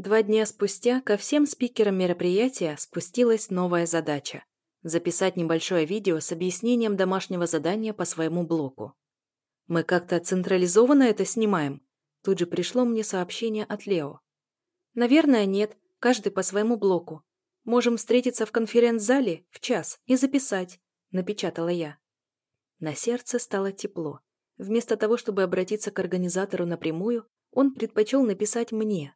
Два дня спустя ко всем спикерам мероприятия спустилась новая задача – записать небольшое видео с объяснением домашнего задания по своему блоку. «Мы как-то централизованно это снимаем?» Тут же пришло мне сообщение от Лео. «Наверное, нет. Каждый по своему блоку. Можем встретиться в конференц-зале в час и записать», – напечатала я. На сердце стало тепло. Вместо того, чтобы обратиться к организатору напрямую, он предпочел написать мне.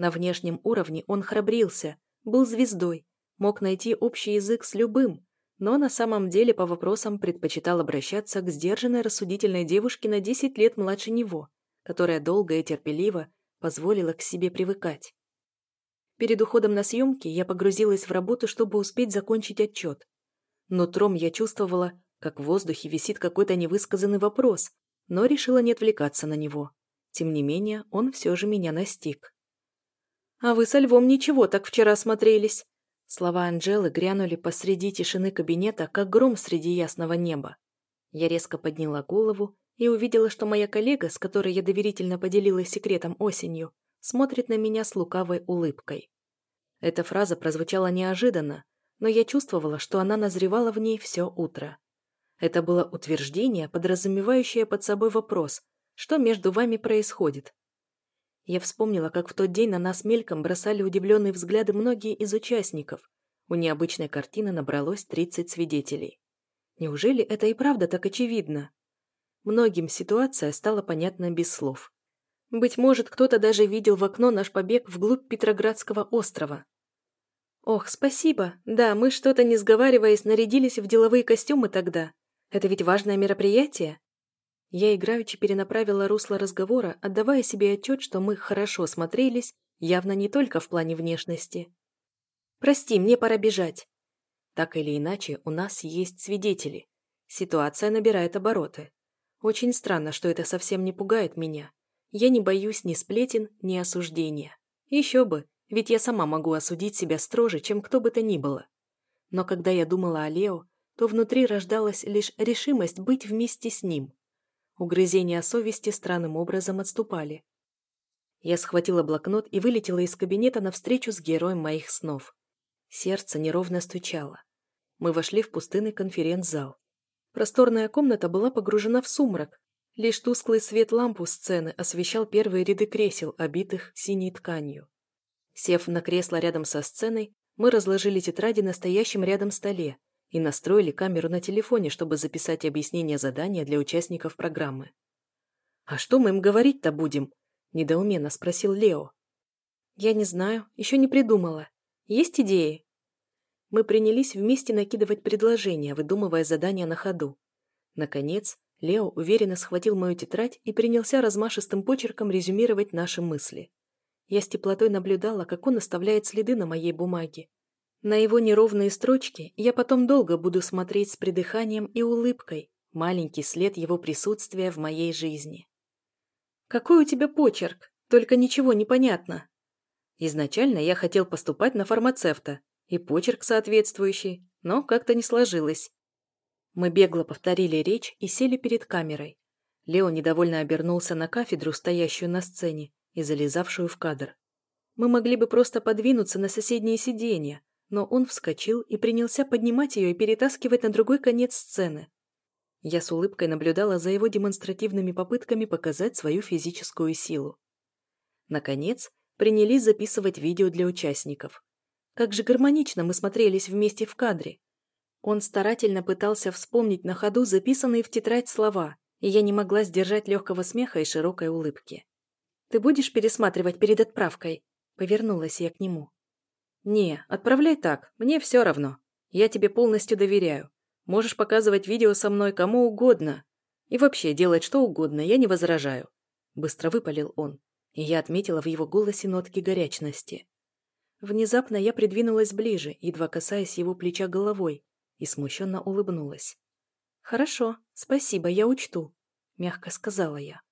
На внешнем уровне он храбрился, был звездой, мог найти общий язык с любым, но на самом деле по вопросам предпочитал обращаться к сдержанной рассудительной девушке на 10 лет младше него, которая долго и терпеливо позволила к себе привыкать. Перед уходом на съемки я погрузилась в работу, чтобы успеть закончить отчет. Нутром я чувствовала, как в воздухе висит какой-то невысказанный вопрос, но решила не отвлекаться на него. Тем не менее, он все же меня настиг. «А вы со львом ничего так вчера смотрелись!» Слова Анжелы грянули посреди тишины кабинета, как гром среди ясного неба. Я резко подняла голову и увидела, что моя коллега, с которой я доверительно поделилась секретом осенью, смотрит на меня с лукавой улыбкой. Эта фраза прозвучала неожиданно, но я чувствовала, что она назревала в ней все утро. Это было утверждение, подразумевающее под собой вопрос, что между вами происходит. Я вспомнила, как в тот день на нас мельком бросали удивленные взгляды многие из участников. У необычной картины набралось 30 свидетелей. Неужели это и правда так очевидно? Многим ситуация стала понятна без слов. Быть может, кто-то даже видел в окно наш побег вглубь Петроградского острова. Ох, спасибо. Да, мы что-то не сговариваясь нарядились в деловые костюмы тогда. Это ведь важное мероприятие. Я играючи перенаправила русло разговора, отдавая себе отчет, что мы хорошо смотрелись, явно не только в плане внешности. «Прости, мне пора бежать». Так или иначе, у нас есть свидетели. Ситуация набирает обороты. Очень странно, что это совсем не пугает меня. Я не боюсь ни сплетен, ни осуждения. Еще бы, ведь я сама могу осудить себя строже, чем кто бы то ни было. Но когда я думала о Лео, то внутри рождалась лишь решимость быть вместе с ним. Угрызения совести странным образом отступали. Я схватила блокнот и вылетела из кабинета навстречу с героем моих снов. Сердце неровно стучало. Мы вошли в пустынный конференц-зал. Просторная комната была погружена в сумрак. Лишь тусклый свет ламп у сцены освещал первые ряды кресел, обитых синей тканью. Сев на кресло рядом со сценой, мы разложили тетради на стоящем рядом столе и настроили камеру на телефоне, чтобы записать объяснение задания для участников программы. «А что мы им говорить-то будем?» – недоуменно спросил Лео. «Я не знаю, еще не придумала. Есть идеи?» Мы принялись вместе накидывать предложения, выдумывая задания на ходу. Наконец, Лео уверенно схватил мою тетрадь и принялся размашистым почерком резюмировать наши мысли. Я с теплотой наблюдала, как он оставляет следы на моей бумаге, на его неровные строчки я потом долго буду смотреть с придыханием и улыбкой, маленький след его присутствия в моей жизни. «Какой у тебя почерк? Только ничего не понятно». Изначально я хотел поступать на фармацевта, и почерк соответствующий, но как-то не сложилось. Мы бегло повторили речь и сели перед камерой. Лео недовольно обернулся на кафедру, стоящую на сцене, и залезавшую в кадр. Мы могли бы просто подвинуться на соседние сиденья, но он вскочил и принялся поднимать ее и перетаскивать на другой конец сцены. Я с улыбкой наблюдала за его демонстративными попытками показать свою физическую силу. Наконец, принялись записывать видео для участников. Как же гармонично мы смотрелись вместе в кадре. Он старательно пытался вспомнить на ходу записанные в тетрадь слова, и я не могла сдержать легкого смеха и широкой улыбки. «Ты будешь пересматривать перед отправкой?» Повернулась я к нему. «Не, отправляй так, мне все равно. Я тебе полностью доверяю. Можешь показывать видео со мной кому угодно. И вообще делать что угодно, я не возражаю». Быстро выпалил он, и я отметила в его голосе нотки горячности. Внезапно я придвинулась ближе, едва касаясь его плеча головой, и смущенно улыбнулась. «Хорошо, спасибо, я учту», — мягко сказала я.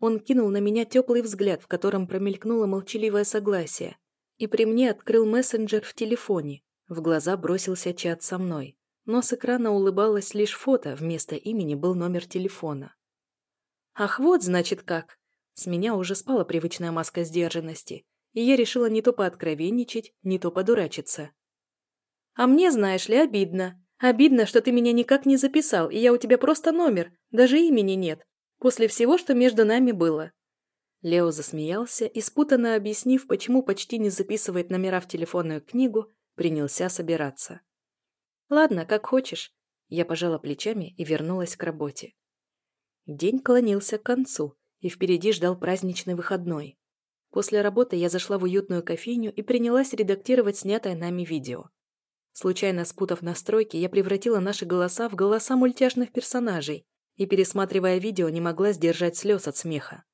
Он кинул на меня теплый взгляд, в котором промелькнуло молчаливое согласие, и при мне открыл мессенджер в телефоне. В глаза бросился чат со мной. Но с экрана улыбалось лишь фото, вместо имени был номер телефона. «Ах, вот, значит, как!» С меня уже спала привычная маска сдержанности, и я решила не то пооткровенничать, не то подурачиться. «А мне, знаешь ли, обидно. Обидно, что ты меня никак не записал, и я у тебя просто номер, даже имени нет, после всего, что между нами было». Лео засмеялся и, спутанно объяснив, почему почти не записывает номера в телефонную книгу, принялся собираться. «Ладно, как хочешь». Я пожала плечами и вернулась к работе. День клонился к концу, и впереди ждал праздничный выходной. После работы я зашла в уютную кофейню и принялась редактировать снятое нами видео. Случайно спутав настройки, я превратила наши голоса в голоса мультяшных персонажей и, пересматривая видео, не могла сдержать слез от смеха.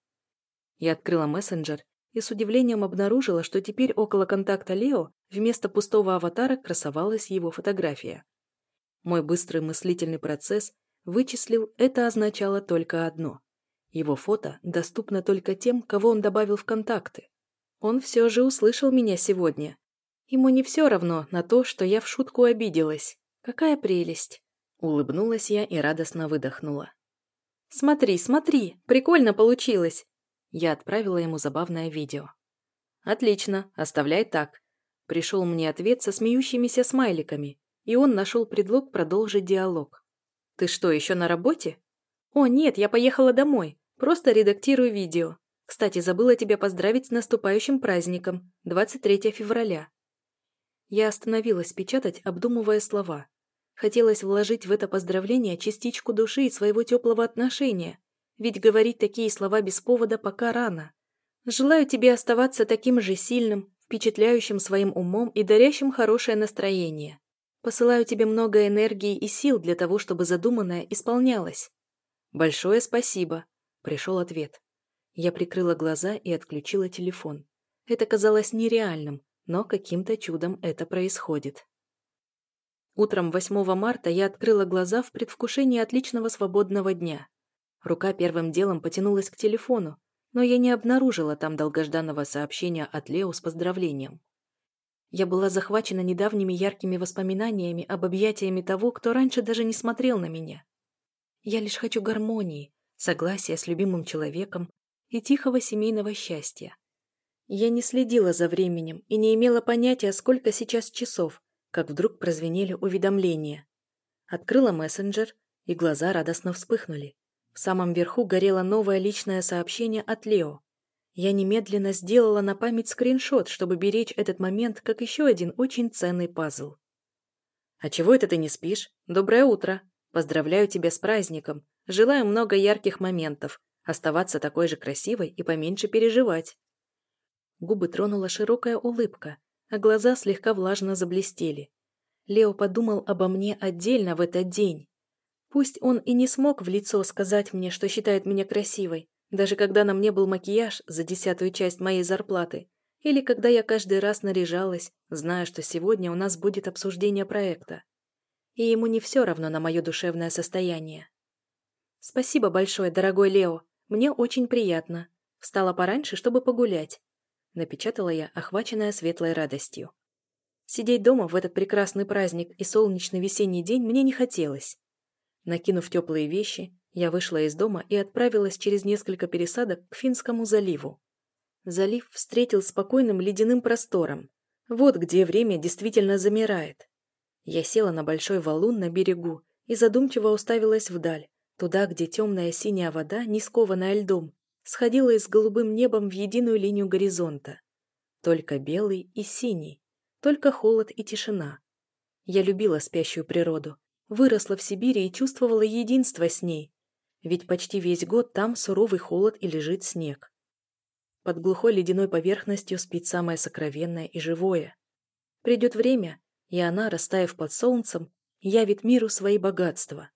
Я открыла мессенджер и с удивлением обнаружила, что теперь около контакта Лео вместо пустого аватара красовалась его фотография. Мой быстрый мыслительный процесс вычислил, это означало только одно. Его фото доступно только тем, кого он добавил в контакты. Он все же услышал меня сегодня. Ему не все равно на то, что я в шутку обиделась. Какая прелесть. Улыбнулась я и радостно выдохнула. «Смотри, смотри, прикольно получилось!» Я отправила ему забавное видео. «Отлично, оставляй так». Пришел мне ответ со смеющимися смайликами, и он нашел предлог продолжить диалог. «Ты что, еще на работе?» «О, нет, я поехала домой. Просто редактирую видео. Кстати, забыла тебя поздравить с наступающим праздником, 23 февраля». Я остановилась печатать, обдумывая слова. Хотелось вложить в это поздравление частичку души и своего теплого отношения, ведь говорить такие слова без повода пока рано. Желаю тебе оставаться таким же сильным, впечатляющим своим умом и дарящим хорошее настроение. Посылаю тебе много энергии и сил для того, чтобы задуманное исполнялось. Большое спасибо, пришел ответ. Я прикрыла глаза и отключила телефон. Это казалось нереальным, но каким-то чудом это происходит. Утром 8 марта я открыла глаза в предвкушении отличного свободного дня. Рука первым делом потянулась к телефону, но я не обнаружила там долгожданного сообщения от Лео с поздравлением. Я была захвачена недавними яркими воспоминаниями об объятиями того, кто раньше даже не смотрел на меня. Я лишь хочу гармонии, согласия с любимым человеком и тихого семейного счастья. Я не следила за временем и не имела понятия, сколько сейчас часов, как вдруг прозвенели уведомления. Открыла мессенджер, и глаза радостно вспыхнули. В самом верху горело новое личное сообщение от Лео. Я немедленно сделала на память скриншот, чтобы беречь этот момент как еще один очень ценный пазл. «А чего это ты не спишь? Доброе утро! Поздравляю тебя с праздником! Желаю много ярких моментов, оставаться такой же красивой и поменьше переживать!» Губы тронула широкая улыбка, а глаза слегка влажно заблестели. Лео подумал обо мне отдельно в этот день. Пусть он и не смог в лицо сказать мне, что считает меня красивой, даже когда на мне был макияж за десятую часть моей зарплаты, или когда я каждый раз наряжалась, зная, что сегодня у нас будет обсуждение проекта. И ему не все равно на мое душевное состояние. «Спасибо большое, дорогой Лео. Мне очень приятно. Встала пораньше, чтобы погулять», — напечатала я, охваченная светлой радостью. Сидеть дома в этот прекрасный праздник и солнечный весенний день мне не хотелось. Накинув теплые вещи, я вышла из дома и отправилась через несколько пересадок к Финскому заливу. Залив встретил спокойным ледяным простором. Вот где время действительно замирает. Я села на большой валун на берегу и задумчиво уставилась вдаль, туда, где темная синяя вода, не скованная льдом, сходила с голубым небом в единую линию горизонта. Только белый и синий, только холод и тишина. Я любила спящую природу, Выросла в Сибири и чувствовала единство с ней. Ведь почти весь год там суровый холод и лежит снег. Под глухой ледяной поверхностью спит самое сокровенное и живое. Придет время, и она, растаяв под солнцем, явит миру свои богатства.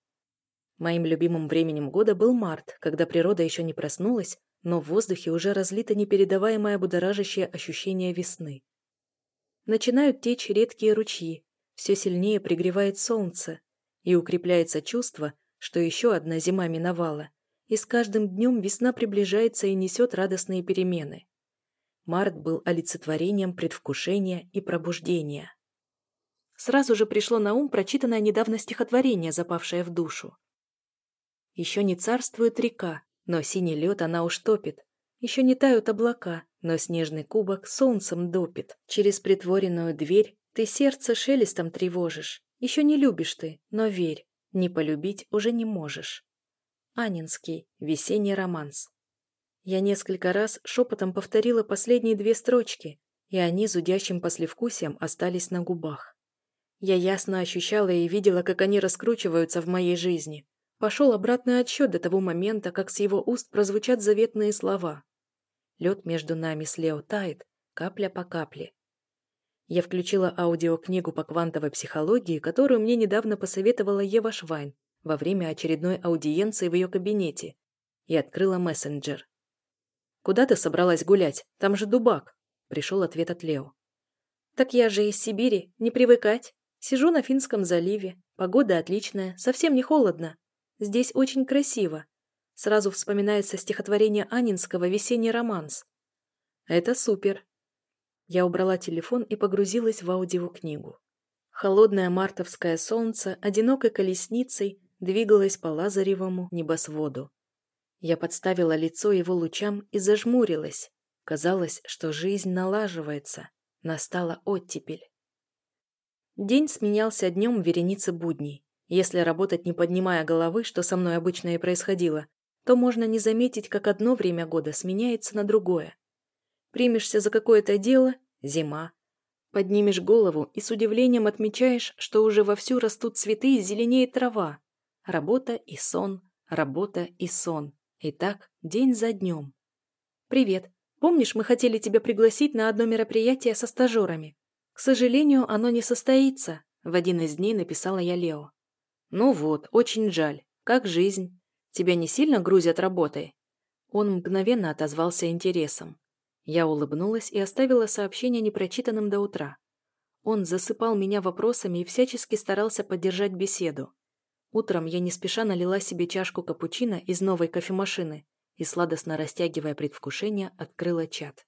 Моим любимым временем года был март, когда природа еще не проснулась, но в воздухе уже разлито непередаваемое будоражащее ощущение весны. Начинают течь редкие ручьи, все сильнее пригревает солнце, и укрепляется чувство, что еще одна зима миновала, и с каждым днем весна приближается и несет радостные перемены. Март был олицетворением предвкушения и пробуждения. Сразу же пришло на ум прочитанное недавно стихотворение, запавшее в душу. Еще не царствует река, но синий лед она уж топит, Еще не тают облака, но снежный кубок солнцем допит. Через притворенную дверь ты сердце шелестом тревожишь. Еще не любишь ты, но верь, не полюбить уже не можешь. Анинский. Весенний романс. Я несколько раз шепотом повторила последние две строчки, и они зудящим послевкусием остались на губах. Я ясно ощущала и видела, как они раскручиваются в моей жизни. Пошел обратный отсчет до того момента, как с его уст прозвучат заветные слова. Лед между нами с Лео тает, капля по капле. Я включила аудиокнигу по квантовой психологии, которую мне недавно посоветовала Ева Швайн во время очередной аудиенции в ее кабинете, и открыла мессенджер. «Куда ты собралась гулять? Там же дубак!» Пришел ответ от Лео. «Так я же из Сибири, не привыкать. Сижу на Финском заливе, погода отличная, совсем не холодно. Здесь очень красиво. Сразу вспоминается стихотворение Анинского «Весенний романс». Это супер. Я убрала телефон и погрузилась в аудиокнигу. Холодное мартовское солнце одинокой колесницей двигалось по лазаревому небосводу. Я подставила лицо его лучам и зажмурилась. Казалось, что жизнь налаживается. Настала оттепель. День сменялся днем вереницы будней. Если работать не поднимая головы, что со мной обычно и происходило, то можно не заметить, как одно время года сменяется на другое. Примешься за какое-то дело – зима. Поднимешь голову и с удивлением отмечаешь, что уже вовсю растут цветы и зеленеет трава. Работа и сон, работа и сон. И так день за днем. «Привет. Помнишь, мы хотели тебя пригласить на одно мероприятие со стажерами? К сожалению, оно не состоится», — в один из дней написала я Лео. «Ну вот, очень жаль. Как жизнь? Тебя не сильно грузят работой?» Он мгновенно отозвался интересом. Я улыбнулась и оставила сообщение непрочитанным до утра. Он засыпал меня вопросами и всячески старался поддержать беседу. Утром я не спеша налила себе чашку капучино из новой кофемашины и, сладостно растягивая предвкушение, открыла чат.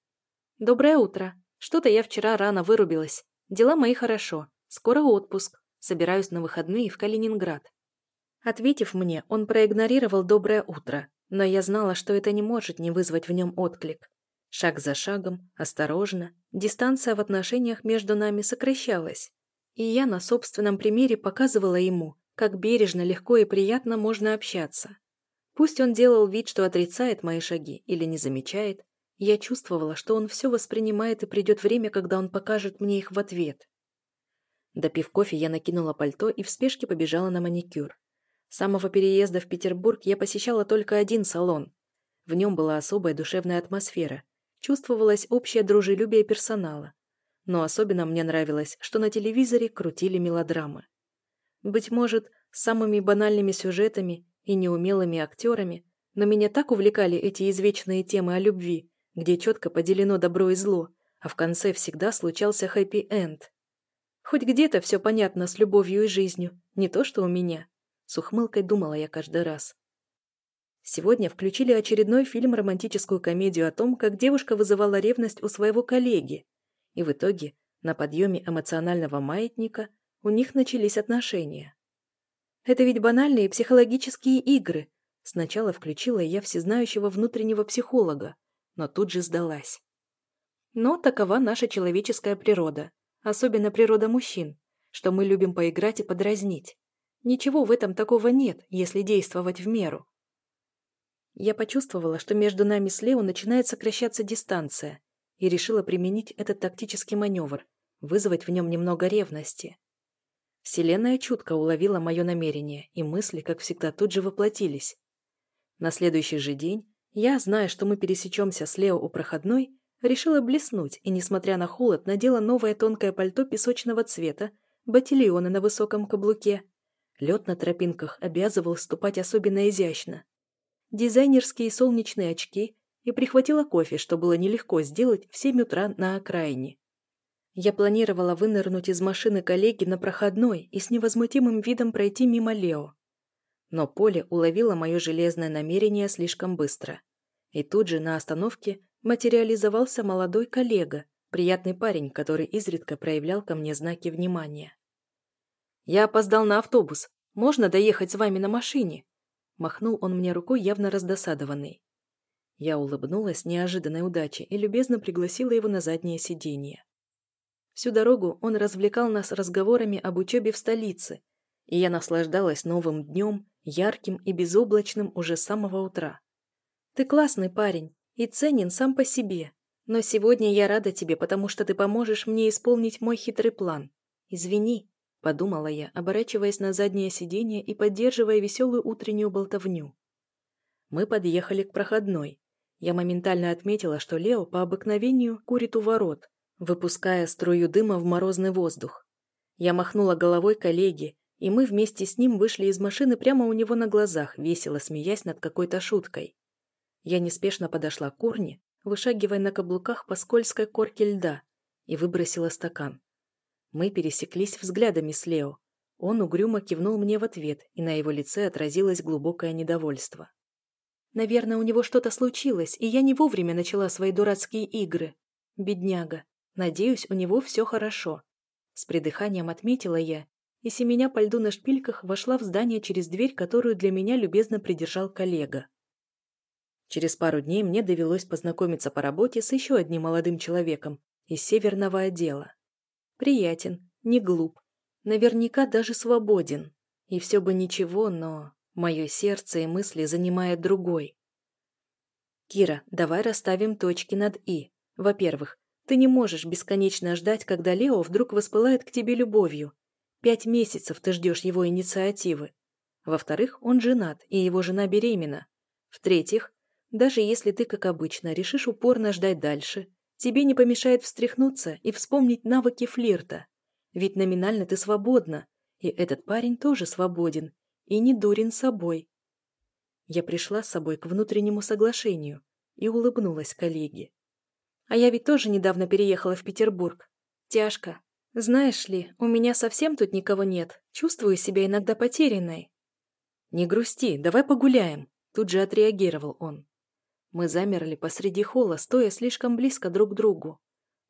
«Доброе утро. Что-то я вчера рано вырубилась. Дела мои хорошо. Скоро отпуск. Собираюсь на выходные в Калининград». Ответив мне, он проигнорировал «доброе утро», но я знала, что это не может не вызвать в нем отклик. Шаг за шагом, осторожно, дистанция в отношениях между нами сокращалась. И я на собственном примере показывала ему, как бережно, легко и приятно можно общаться. Пусть он делал вид, что отрицает мои шаги или не замечает, я чувствовала, что он все воспринимает и придет время, когда он покажет мне их в ответ. Допив кофе, я накинула пальто и в спешке побежала на маникюр. С самого переезда в Петербург я посещала только один салон. В нем была особая душевная атмосфера. Чувствовалось общее дружелюбие персонала. Но особенно мне нравилось, что на телевизоре крутили мелодрамы. Быть может, самыми банальными сюжетами и неумелыми актерами, но меня так увлекали эти извечные темы о любви, где четко поделено добро и зло, а в конце всегда случался хэппи-энд. Хоть где-то все понятно с любовью и жизнью, не то что у меня. С ухмылкой думала я каждый раз. Сегодня включили очередной фильм романтическую комедию о том, как девушка вызывала ревность у своего коллеги. И в итоге, на подъеме эмоционального маятника, у них начались отношения. Это ведь банальные психологические игры. Сначала включила я всезнающего внутреннего психолога, но тут же сдалась. Но такова наша человеческая природа, особенно природа мужчин, что мы любим поиграть и подразнить. Ничего в этом такого нет, если действовать в меру. Я почувствовала, что между нами с Лео начинает сокращаться дистанция, и решила применить этот тактический маневр, вызвать в нем немного ревности. Вселенная чутко уловила мое намерение, и мысли, как всегда, тут же воплотились. На следующий же день я, зная, что мы пересечемся с Лео у проходной, решила блеснуть и, несмотря на холод, надела новое тонкое пальто песочного цвета, ботильоны на высоком каблуке. Лед на тропинках обязывал ступать особенно изящно. Дизайнерские солнечные очки и прихватила кофе, что было нелегко сделать в 7 утра на окраине. Я планировала вынырнуть из машины коллеги на проходной и с невозмутимым видом пройти мимо Лео. Но Поле уловило мое железное намерение слишком быстро. И тут же на остановке материализовался молодой коллега, приятный парень, который изредка проявлял ко мне знаки внимания. «Я опоздал на автобус. Можно доехать с вами на машине?» Махнул он мне рукой, явно раздосадованный. Я улыбнулась неожиданной удаче и любезно пригласила его на заднее сиденье. Всю дорогу он развлекал нас разговорами об учебе в столице, и я наслаждалась новым днем, ярким и безоблачным уже с самого утра. «Ты классный парень и ценен сам по себе, но сегодня я рада тебе, потому что ты поможешь мне исполнить мой хитрый план. Извини», — подумала я, оборачиваясь на заднее сиденье и поддерживая веселую утреннюю болтовню. Мы подъехали к проходной. Я моментально отметила, что Лео по обыкновению курит у ворот, выпуская струю дыма в морозный воздух. Я махнула головой коллеге, и мы вместе с ним вышли из машины прямо у него на глазах, весело смеясь над какой-то шуткой. Я неспешно подошла к урне, вышагивая на каблуках по скользкой корке льда, и выбросила стакан. Мы пересеклись взглядами с Лео. Он угрюмо кивнул мне в ответ, и на его лице отразилось глубокое недовольство. Наверное, у него что-то случилось, и я не вовремя начала свои дурацкие игры. Бедняга. Надеюсь, у него все хорошо. С придыханием отметила я и семеня по льду на шпильках вошла в здание через дверь, которую для меня любезно придержал коллега. Через пару дней мне довелось познакомиться по работе с еще одним молодым человеком из северного отдела. Приятен, не глуп, наверняка даже свободен. И все бы ничего, но мое сердце и мысли занимает другой. Кира, давай расставим точки над «и». Во-первых, ты не можешь бесконечно ждать, когда Лео вдруг воспылает к тебе любовью, Пять месяцев ты ждешь его инициативы. Во-вторых, он женат, и его жена беременна. В-третьих, даже если ты, как обычно, решишь упорно ждать дальше, тебе не помешает встряхнуться и вспомнить навыки флирта. Ведь номинально ты свободна, и этот парень тоже свободен, и не дурен собой. Я пришла с собой к внутреннему соглашению и улыбнулась коллеге. А я ведь тоже недавно переехала в Петербург. Тяжко, знаешь ли, у меня совсем тут никого нет. Чувствую себя иногда потерянной. Не грусти, давай погуляем. Тут же отреагировал он. Мы замерли посреди холла, стоя слишком близко друг к другу.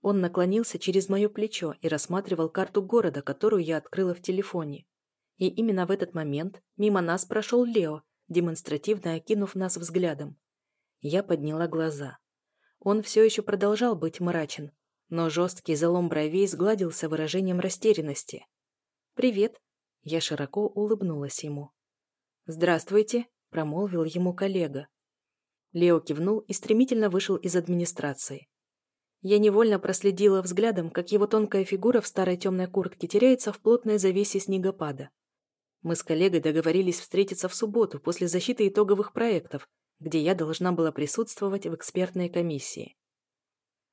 Он наклонился через мое плечо и рассматривал карту города, которую я открыла в телефоне. И именно в этот момент мимо нас прошел Лео, демонстративно окинув нас взглядом. Я подняла глаза. Он все еще продолжал быть мрачен, но жесткий залом бровей сгладился выражением растерянности. «Привет!» Я широко улыбнулась ему. «Здравствуйте!» – промолвил ему коллега. Лео кивнул и стремительно вышел из администрации. Я невольно проследила взглядом, как его тонкая фигура в старой темной куртке теряется в плотной завесе снегопада. Мы с коллегой договорились встретиться в субботу после защиты итоговых проектов, где я должна была присутствовать в экспертной комиссии.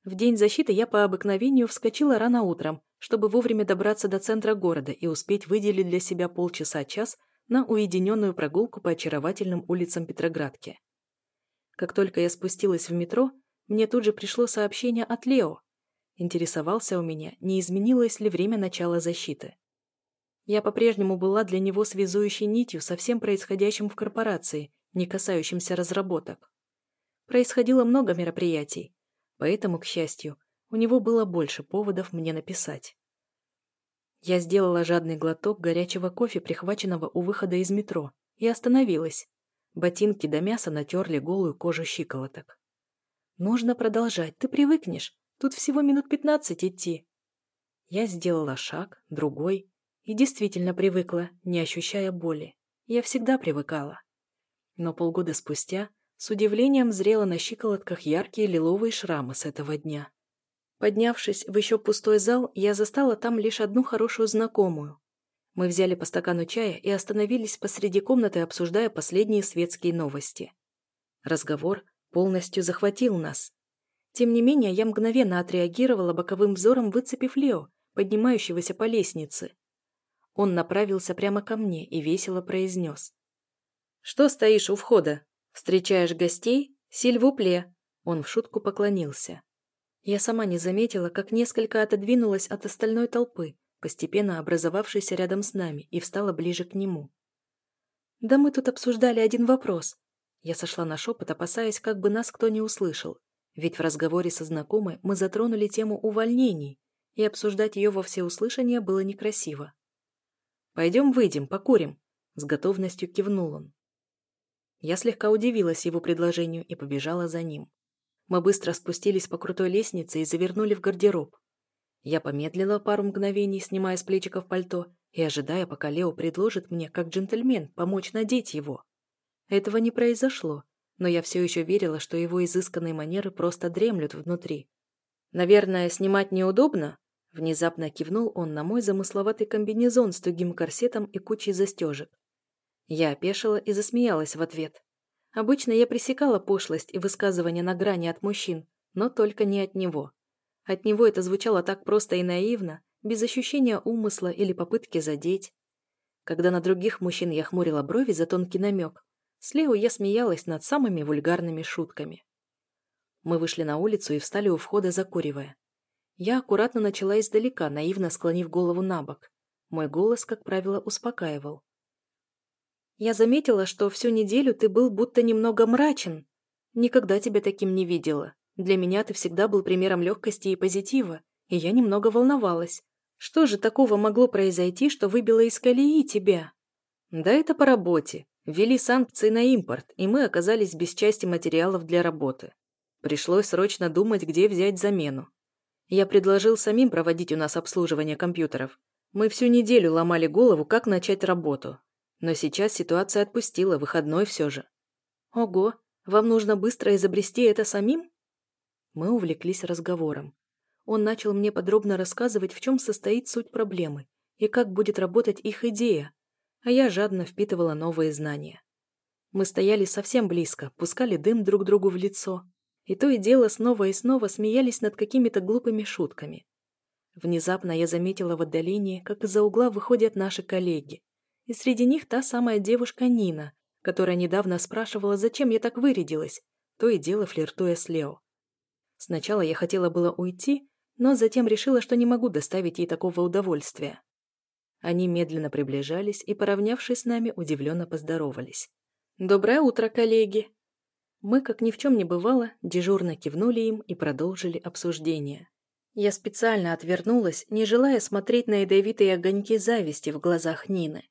В день защиты я по обыкновению вскочила рано утром, чтобы вовремя добраться до центра города и успеть выделить для себя полчаса-час на уединенную прогулку по очаровательным улицам Петроградки. Как только я спустилась в метро, мне тут же пришло сообщение от Лео. Интересовался у меня, не изменилось ли время начала защиты. Я по-прежнему была для него связующей нитью со всем происходящим в корпорации, не касающимся разработок. Происходило много мероприятий, Поэтому, к счастью, у него было больше поводов мне написать. Я сделала жадный глоток горячего кофе, прихваченного у выхода из метро, и остановилась. Ботинки до мяса натерли голую кожу щиколоток. «Нужно продолжать, ты привыкнешь. Тут всего минут пятнадцать идти». Я сделала шаг, другой, и действительно привыкла, не ощущая боли. Я всегда привыкала. Но полгода спустя с удивлением зрела на щиколотках яркие лиловые шрамы с этого дня. Поднявшись в еще пустой зал, я застала там лишь одну хорошую знакомую. Мы взяли по стакану чая и остановились посреди комнаты, обсуждая последние светские новости. Разговор полностью захватил нас. Тем не менее, я мгновенно отреагировала боковым взором, выцепив Лео, поднимающегося по лестнице. Он направился прямо ко мне и весело произнес. «Что стоишь у входа? «Встречаешь гостей? Сильвупле!» Он в шутку поклонился. Я сама не заметила, как несколько отодвинулась от остальной толпы, постепенно образовавшейся рядом с нами, и встала ближе к нему. «Да мы тут обсуждали один вопрос». Я сошла на шепот, опасаясь, как бы нас кто не услышал. Ведь в разговоре со знакомой мы затронули тему увольнений, и обсуждать ее во всеуслышание было некрасиво. «Пойдем выйдем, покурим», — с готовностью кивнул он. Я слегка удивилась его предложению и побежала за ним. Мы быстро спустились по крутой лестнице и завернули в гардероб. Я помедлила пару мгновений, снимая с плечиков пальто и ожидая, пока Лео предложит мне, как джентльмен, помочь надеть его. Этого не произошло, но я все еще верила, что его изысканные манеры просто дремлют внутри. «Наверное, снимать неудобно?» Внезапно кивнул он на мой замысловатый комбинезон с тугим корсетом и кучей застежек. Я опешила и засмеялась в ответ. Обычно я пресекала пошлость и высказывания на грани от мужчин, но только не от него. От него это звучало так просто и наивно, без ощущения умысла или попытки задеть. Когда на других мужчин я хмурила брови за тонкий намек, с Лео я смеялась над самыми вульгарными шутками. Мы вышли на улицу и встали у входа, закуривая. Я аккуратно начала издалека, наивно склонив голову на бок. Мой голос, как правило, успокаивал. «Я заметила, что всю неделю ты был будто немного мрачен. Никогда тебя таким не видела. Для меня ты всегда был примером легкости и позитива, и я немного волновалась. Что же такого могло произойти, что выбило из колеи тебя?» «Да это по работе. Ввели санкции на импорт, и мы оказались без части материалов для работы. Пришлось срочно думать, где взять замену. Я предложил самим проводить у нас обслуживание компьютеров. Мы всю неделю ломали голову, как начать работу. Но сейчас ситуация отпустила, выходной все же. Ого, вам нужно быстро изобрести это самим? Мы увлеклись разговором. Он начал мне подробно рассказывать, в чем состоит суть проблемы и как будет работать их идея, а я жадно впитывала новые знания. Мы стояли совсем близко, пускали дым друг другу в лицо, и то и дело снова и снова смеялись над какими-то глупыми шутками. Внезапно я заметила в отдалении, как из-за угла выходят наши коллеги. И среди них та самая девушка Нина, которая недавно спрашивала, зачем я так вырядилась, то и дело флиртуя с Лео. Сначала я хотела было уйти, но затем решила, что не могу доставить ей такого удовольствия. Они медленно приближались и, поравнявшись с нами, удивленно поздоровались. «Доброе утро, коллеги!» Мы, как ни в чем не бывало, дежурно кивнули им и продолжили обсуждение. Я специально отвернулась, не желая смотреть на ядовитые огоньки зависти в глазах Нины.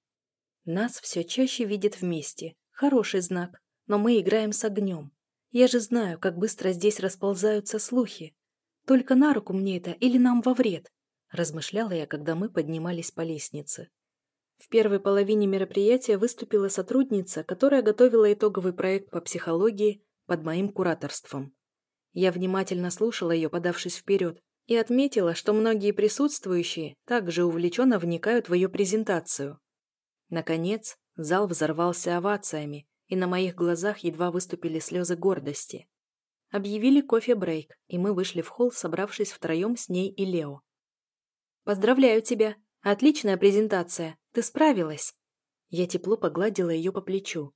Нас все чаще видят вместе. Хороший знак. Но мы играем с огнем. Я же знаю, как быстро здесь расползаются слухи. Только на руку мне это или нам во вред? Размышляла я, когда мы поднимались по лестнице. В первой половине мероприятия выступила сотрудница, которая готовила итоговый проект по психологии под моим кураторством. Я внимательно слушала ее, подавшись вперед, и отметила, что многие присутствующие также увлеченно вникают в ее презентацию. Наконец, зал взорвался овациями, и на моих глазах едва выступили слезы гордости. Объявили кофе-брейк, и мы вышли в холл, собравшись втроем с ней и Лео. «Поздравляю тебя! Отличная презентация! Ты справилась!» Я тепло погладила ее по плечу.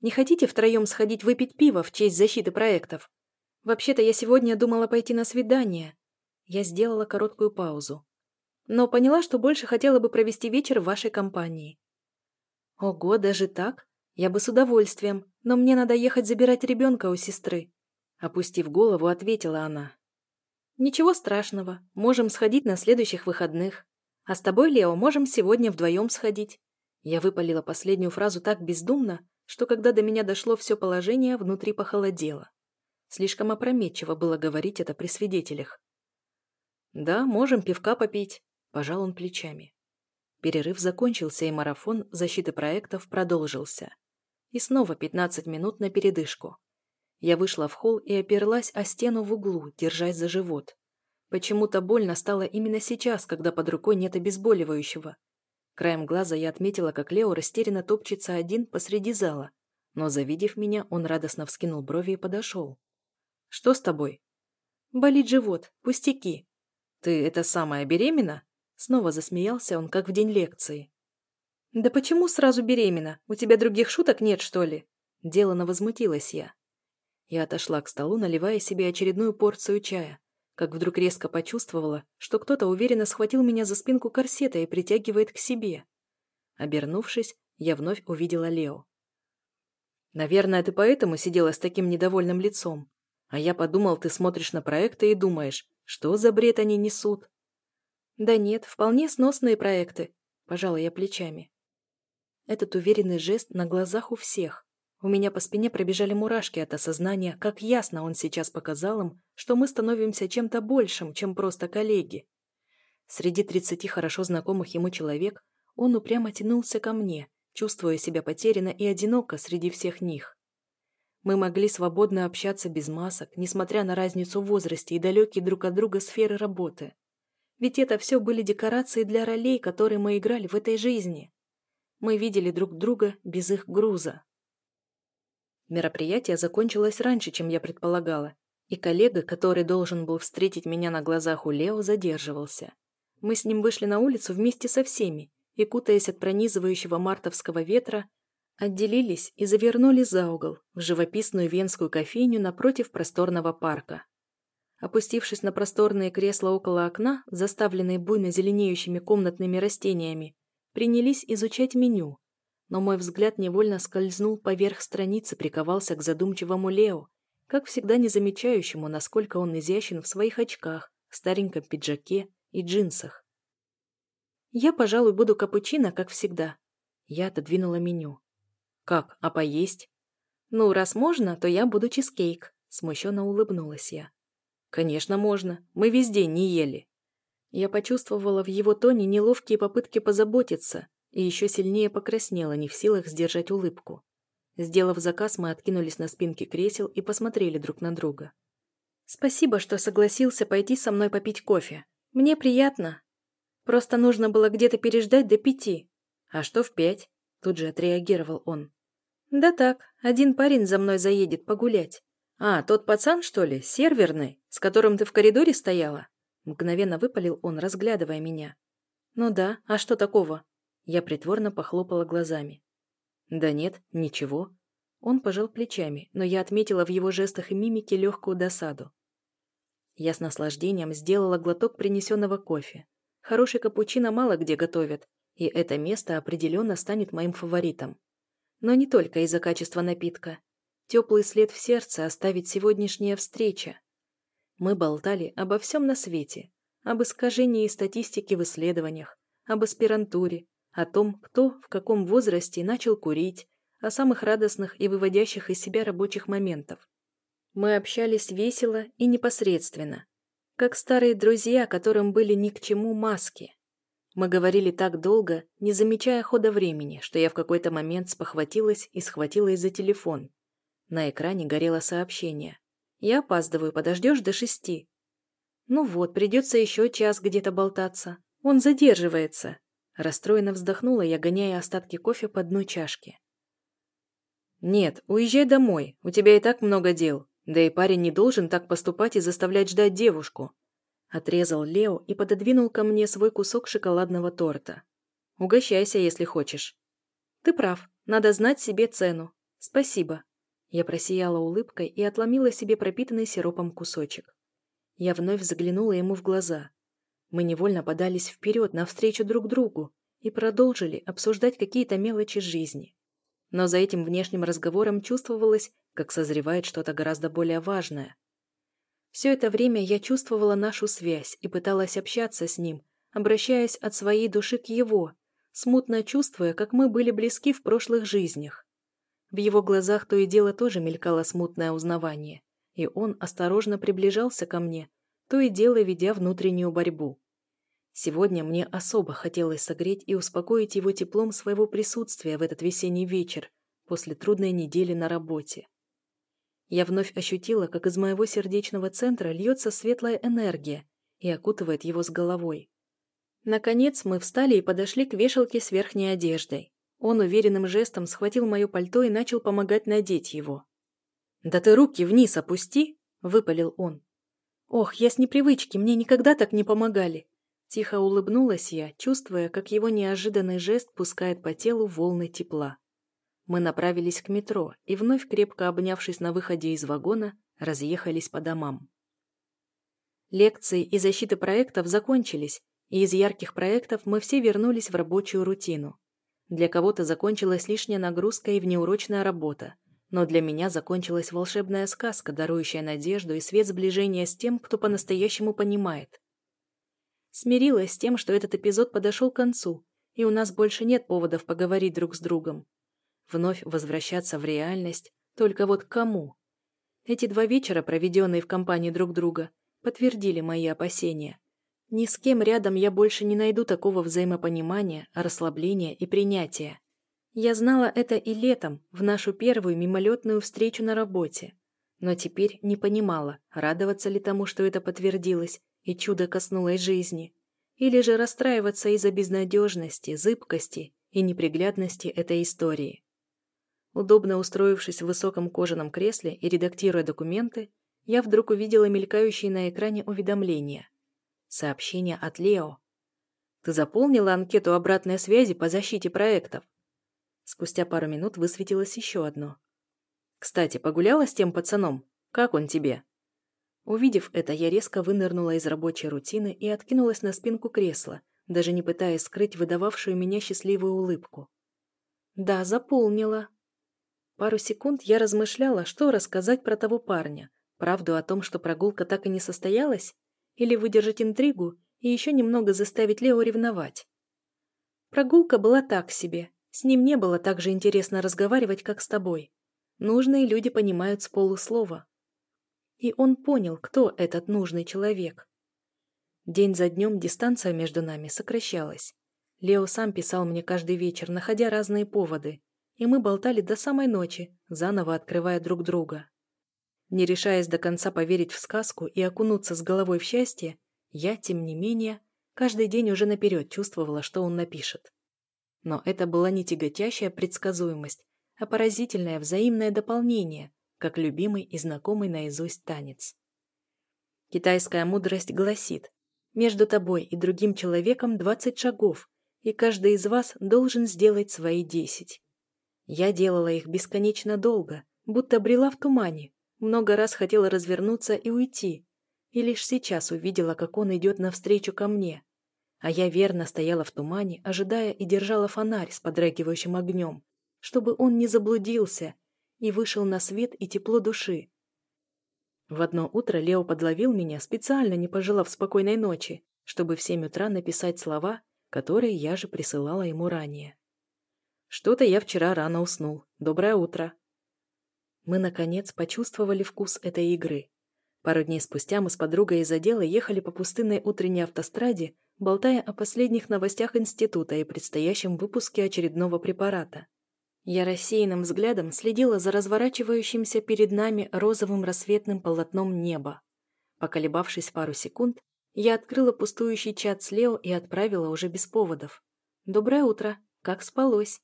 «Не хотите втроем сходить выпить пиво в честь защиты проектов? Вообще-то я сегодня думала пойти на свидание». Я сделала короткую паузу. Но поняла, что больше хотела бы провести вечер в вашей компании. Ого, даже так? Я бы с удовольствием, но мне надо ехать забирать ребенка у сестры. Опустив голову, ответила она. Ничего страшного, можем сходить на следующих выходных. А с тобой, Лео, можем сегодня вдвоем сходить. Я выпалила последнюю фразу так бездумно, что когда до меня дошло все положение, внутри похолодело. Слишком опрометчиво было говорить это при свидетелях. «Да, можем пивка попить», – пожал он плечами. Перерыв закончился, и марафон защиты проектов продолжился. И снова 15 минут на передышку. Я вышла в холл и оперлась о стену в углу, держась за живот. Почему-то больно стало именно сейчас, когда под рукой нет обезболивающего. Краем глаза я отметила, как Лео растерянно топчется один посреди зала, но, завидев меня, он радостно вскинул брови и подошел. «Что с тобой?» «Болит живот, пустяки». «Ты это самая беременна?» Снова засмеялся он, как в день лекции. «Да почему сразу беременна? У тебя других шуток нет, что ли?» Делано возмутилась я. Я отошла к столу, наливая себе очередную порцию чая, как вдруг резко почувствовала, что кто-то уверенно схватил меня за спинку корсета и притягивает к себе. Обернувшись, я вновь увидела Лео. «Наверное, ты поэтому сидела с таким недовольным лицом. А я подумал, ты смотришь на проекты и думаешь, что за бред они несут?» «Да нет, вполне сносные проекты», – пожала я плечами. Этот уверенный жест на глазах у всех. У меня по спине пробежали мурашки от осознания, как ясно он сейчас показал им, что мы становимся чем-то большим, чем просто коллеги. Среди тридцати хорошо знакомых ему человек он упрямо тянулся ко мне, чувствуя себя потерянно и одиноко среди всех них. Мы могли свободно общаться без масок, несмотря на разницу в возрасте и далекие друг от друга сферы работы. Ведь это все были декорации для ролей, которые мы играли в этой жизни. Мы видели друг друга без их груза. Мероприятие закончилось раньше, чем я предполагала, и коллега, который должен был встретить меня на глазах у Лео, задерживался. Мы с ним вышли на улицу вместе со всеми и, кутаясь от пронизывающего мартовского ветра, отделились и завернули за угол в живописную венскую кофейню напротив просторного парка. Опустившись на просторные кресла около окна, заставленные буйно зеленеющими комнатными растениями, принялись изучать меню, но мой взгляд невольно скользнул поверх страницы, приковался к задумчивому Лео, как всегда не замечающему, насколько он изящен в своих очках, стареньком пиджаке и джинсах. «Я, пожалуй, буду капучино, как всегда». Я отодвинула меню. «Как, а поесть?» «Ну, раз можно, то я буду чизкейк», — смущенно улыбнулась я. «Конечно, можно. Мы весь день не ели». Я почувствовала в его тоне неловкие попытки позаботиться, и еще сильнее покраснела, не в силах сдержать улыбку. Сделав заказ, мы откинулись на спинки кресел и посмотрели друг на друга. «Спасибо, что согласился пойти со мной попить кофе. Мне приятно. Просто нужно было где-то переждать до пяти. А что в пять?» Тут же отреагировал он. «Да так, один парень за мной заедет погулять. А, тот пацан, что ли, серверный, с которым ты в коридоре стояла?» Мгновенно выпалил он, разглядывая меня. «Ну да, а что такого? Я притворно похлопала глазами. «Да нет, ничего». Он пожал плечами, но я отметила в его жестах и мимике легкую досаду. Я с наслаждением сделала глоток принесенного кофе. Хороший капучино мало где готовят, и это место определенно станет моим фаворитом. Но не только из-за качества напитка. Теплый след в сердце оставит сегодняшняя встреча. Мы болтали обо всем на свете, об искажении статистики в исследованиях, об аспирантуре, о том, кто в каком возрасте начал курить, о самых радостных и выводящих из себя рабочих моментов. Мы общались весело и непосредственно, как старые друзья, которым были ни к чему маски. Мы говорили так долго, не замечая хода времени, что я в какой-то момент спохватилась и схватилась за телефон. На экране горело сообщение. «Я опаздываю, подождешь до шести». «Ну вот, придется еще час где-то болтаться. Он задерживается», Расстроенно вздохнула я, гоняя остатки кофе по дну чашки. «Нет, уезжай домой, у тебя и так много дел. Да и парень не должен так поступать и заставлять ждать девушку». Отрезал Лео и пододвинул ко мне свой кусок шоколадного торта. «Угощайся, если хочешь». «Ты прав, надо знать себе цену. Спасибо». Я просияла улыбкой и отломила себе пропитанный сиропом кусочек. Я вновь заглянула ему в глаза. Мы невольно подались вперед навстречу друг другу и продолжили обсуждать какие-то мелочи жизни. Но за этим внешним разговором чувствовалось, как созревает что-то гораздо более важное. Все это время я чувствовала нашу связь и пыталась общаться с ним, обращаясь от своей души к его, смутно чувствуя, как мы были близки в прошлых жизнях. В его глазах то и дело тоже мелькало смутное узнавание, и он осторожно приближался ко мне, то и дело ведя внутреннюю борьбу. Сегодня мне особо хотелось согреть и успокоить его теплом своего присутствия в этот весенний вечер после трудной недели на работе. Я вновь ощутила, как из моего сердечного центра льется светлая энергия и окутывает его с головой. Наконец мы встали и подошли к вешалке с верхней одеждой. Он уверенным жестом схватил мое пальто и начал помогать надеть его. «Да ты руки вниз опусти!» – выпалил он. «Ох, я с непривычки, мне никогда так не помогали!» Тихо улыбнулась я, чувствуя, как его неожиданный жест пускает по телу волны тепла. Мы направились к метро и, вновь крепко обнявшись на выходе из вагона, разъехались по домам. Лекции и защиты проектов закончились, и из ярких проектов мы все вернулись в рабочую рутину. Для кого-то закончилась лишняя нагрузка и внеурочная работа, но для меня закончилась волшебная сказка, дарующая надежду и свет сближения с тем, кто по-настоящему понимает. Смирилась с тем, что этот эпизод подошел к концу, и у нас больше нет поводов поговорить друг с другом. вновь возвращаться в реальность, только вот к кому? Эти два вечера, проведенные в компании друг друга, подтвердили мои опасения. Ни с кем рядом я больше не найду такого взаимопонимания, расслабления и принятия. Я знала это и летом, в нашу первую мимолетную встречу на работе. Но теперь не понимала, радоваться ли тому, что это подтвердилось, и чудо коснулось жизни, или же расстраиваться из-за безнадежности, зыбкости и неприглядности этой истории. Удобно устроившись в высоком кожаном кресле и редактируя документы, я вдруг увидела мелькающие на экране уведомления. Сообщение от Лео. «Ты заполнила анкету обратной связи по защите проектов?» Спустя пару минут высветилось еще одно. «Кстати, погуляла с тем пацаном? Как он тебе?» Увидев это, я резко вынырнула из рабочей рутины и откинулась на спинку кресла, даже не пытаясь скрыть выдававшую меня счастливую улыбку. «Да, заполнила». Пару секунд я размышляла, что рассказать про того парня. Правду о том, что прогулка так и не состоялась? Или выдержать интригу и еще немного заставить Лео ревновать? Прогулка была так себе. С ним не было так же интересно разговаривать, как с тобой. Нужные люди понимают с полуслова. И он понял, кто этот нужный человек. День за днем дистанция между нами сокращалась. Лео сам писал мне каждый вечер, находя разные поводы, и мы болтали до самой ночи, заново открывая друг друга. Не решаясь до конца поверить в сказку и окунуться с головой в счастье, я, тем не менее, каждый день уже наперед чувствовала, что он напишет. Но это была не тяготящая предсказуемость, а поразительное взаимное дополнение, как любимый и знакомый наизусть танец. Китайская мудрость гласит, между тобой и другим человеком 20 шагов, и каждый из вас должен сделать свои 10. Я делала их бесконечно долго, будто брела в тумане, много раз хотела развернуться и уйти, и лишь сейчас увидела, как он идет навстречу ко мне, а я верно стояла в тумане, ожидая и держала фонарь с подрагивающим огнем, чтобы он не заблудился и вышел на свет и тепло души. В одно утро Лео подловил меня, специально не пожелав спокойной ночи, чтобы в семь утра написать слова, которые я же присылала ему ранее. Что-то я вчера рано уснул. Доброе утро. Мы, наконец, почувствовали вкус этой игры. Пару дней спустя мы с подругой из отдела ехали по пустынной утренней автостраде, болтая о последних новостях института и предстоящем выпуске очередного препарата. Я рассеянным взглядом следила за разворачивающимся перед нами розовым рассветным полотном неба. Поколебавшись пару секунд, я открыла пустующий чат с Лео и отправила уже без поводов. «Доброе утро. Как спалось?»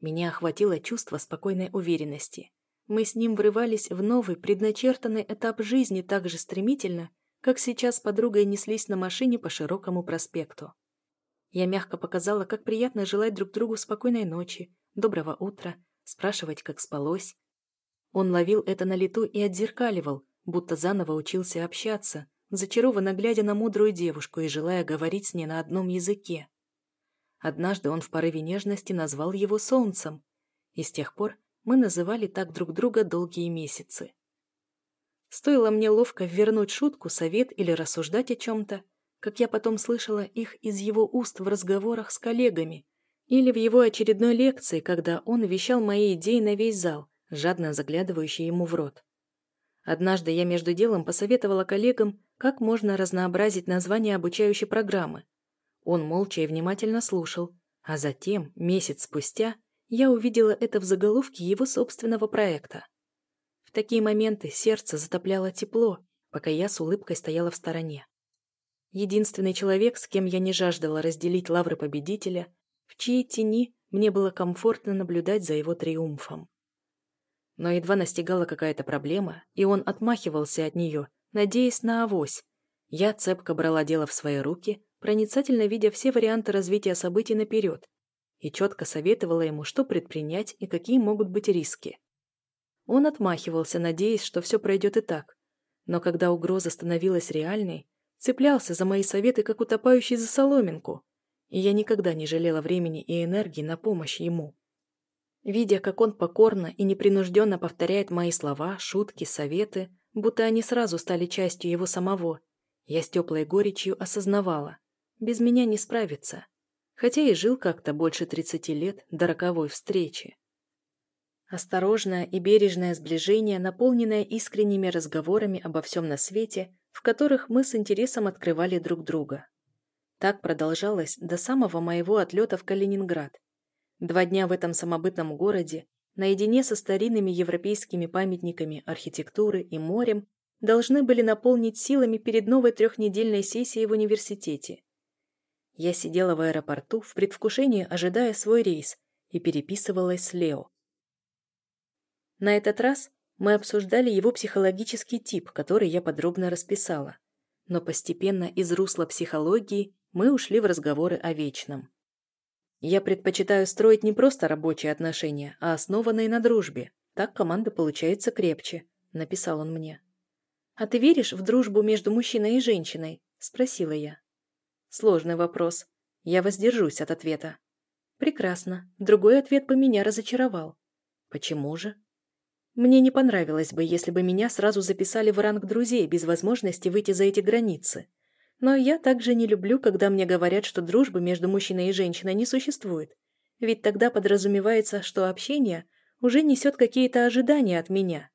Меня охватило чувство спокойной уверенности. Мы с ним врывались в новый, предначертанный этап жизни так же стремительно, как сейчас с подругой неслись на машине по широкому проспекту. Я мягко показала, как приятно желать друг другу спокойной ночи, доброго утра, спрашивать, как спалось. Он ловил это на лету и отзеркаливал, будто заново учился общаться, зачарованно глядя на мудрую девушку и желая говорить с ней на одном языке. Однажды он в порыве нежности назвал его солнцем, и с тех пор мы называли так друг друга долгие месяцы. Стоило мне ловко вернуть шутку, совет или рассуждать о чем-то, как я потом слышала их из его уст в разговорах с коллегами или в его очередной лекции, когда он вещал мои идеи на весь зал, жадно заглядывающий ему в рот. Однажды я между делом посоветовала коллегам, как можно разнообразить название обучающей программы. Он молча и внимательно слушал, а затем, месяц спустя, я увидела это в заголовке его собственного проекта. В такие моменты сердце затопляло тепло, пока я с улыбкой стояла в стороне. Единственный человек, с кем я не жаждала разделить лавры победителя, в чьей тени мне было комфортно наблюдать за его триумфом. Но едва настигала какая-то проблема, и он отмахивался от нее, надеясь на авось. Я цепко брала дело в свои руки, проницательно видя все варианты развития событий наперед, и четко советовала ему, что предпринять и какие могут быть риски. Он отмахивался, надеясь, что все пройдет и так. Но когда угроза становилась реальной, цеплялся за мои советы, как утопающий за соломинку. И я никогда не жалела времени и энергии на помощь ему. Видя, как он покорно и непринужденно повторяет мои слова, шутки, советы, будто они сразу стали частью его самого, я с теплой горечью осознавала. Без меня не справиться. Хотя и жил как-то больше тридцати лет до роковой встречи. Осторожное и бережное сближение, наполненное искренними разговорами обо всем на свете, в которых мы с интересом открывали друг друга. Так продолжалось до самого моего отлета в Калининград. Два дня в этом самобытном городе, наедине со старинными европейскими памятниками архитектуры и морем, должны были наполнить силами перед новой трехнедельной сессией в университете. Я сидела в аэропорту в предвкушении, ожидая свой рейс, и переписывалась с Лео. На этот раз мы обсуждали его психологический тип, который я подробно расписала. Но постепенно из русла психологии мы ушли в разговоры о вечном. Я предпочитаю строить не просто рабочие отношения, а основанные на дружбе. Так команда получается крепче, написал он мне. «А ты веришь в дружбу между мужчиной и женщиной?» – спросила я. Сложный вопрос. Я воздержусь от ответа. Прекрасно. Другой ответ бы меня разочаровал. Почему же? Мне не понравилось бы, если бы меня сразу записали в ранг друзей без возможности выйти за эти границы. Но я также не люблю, когда мне говорят, что дружбы между мужчиной и женщиной не существует. Ведь тогда подразумевается, что общение уже несет какие-то ожидания от меня.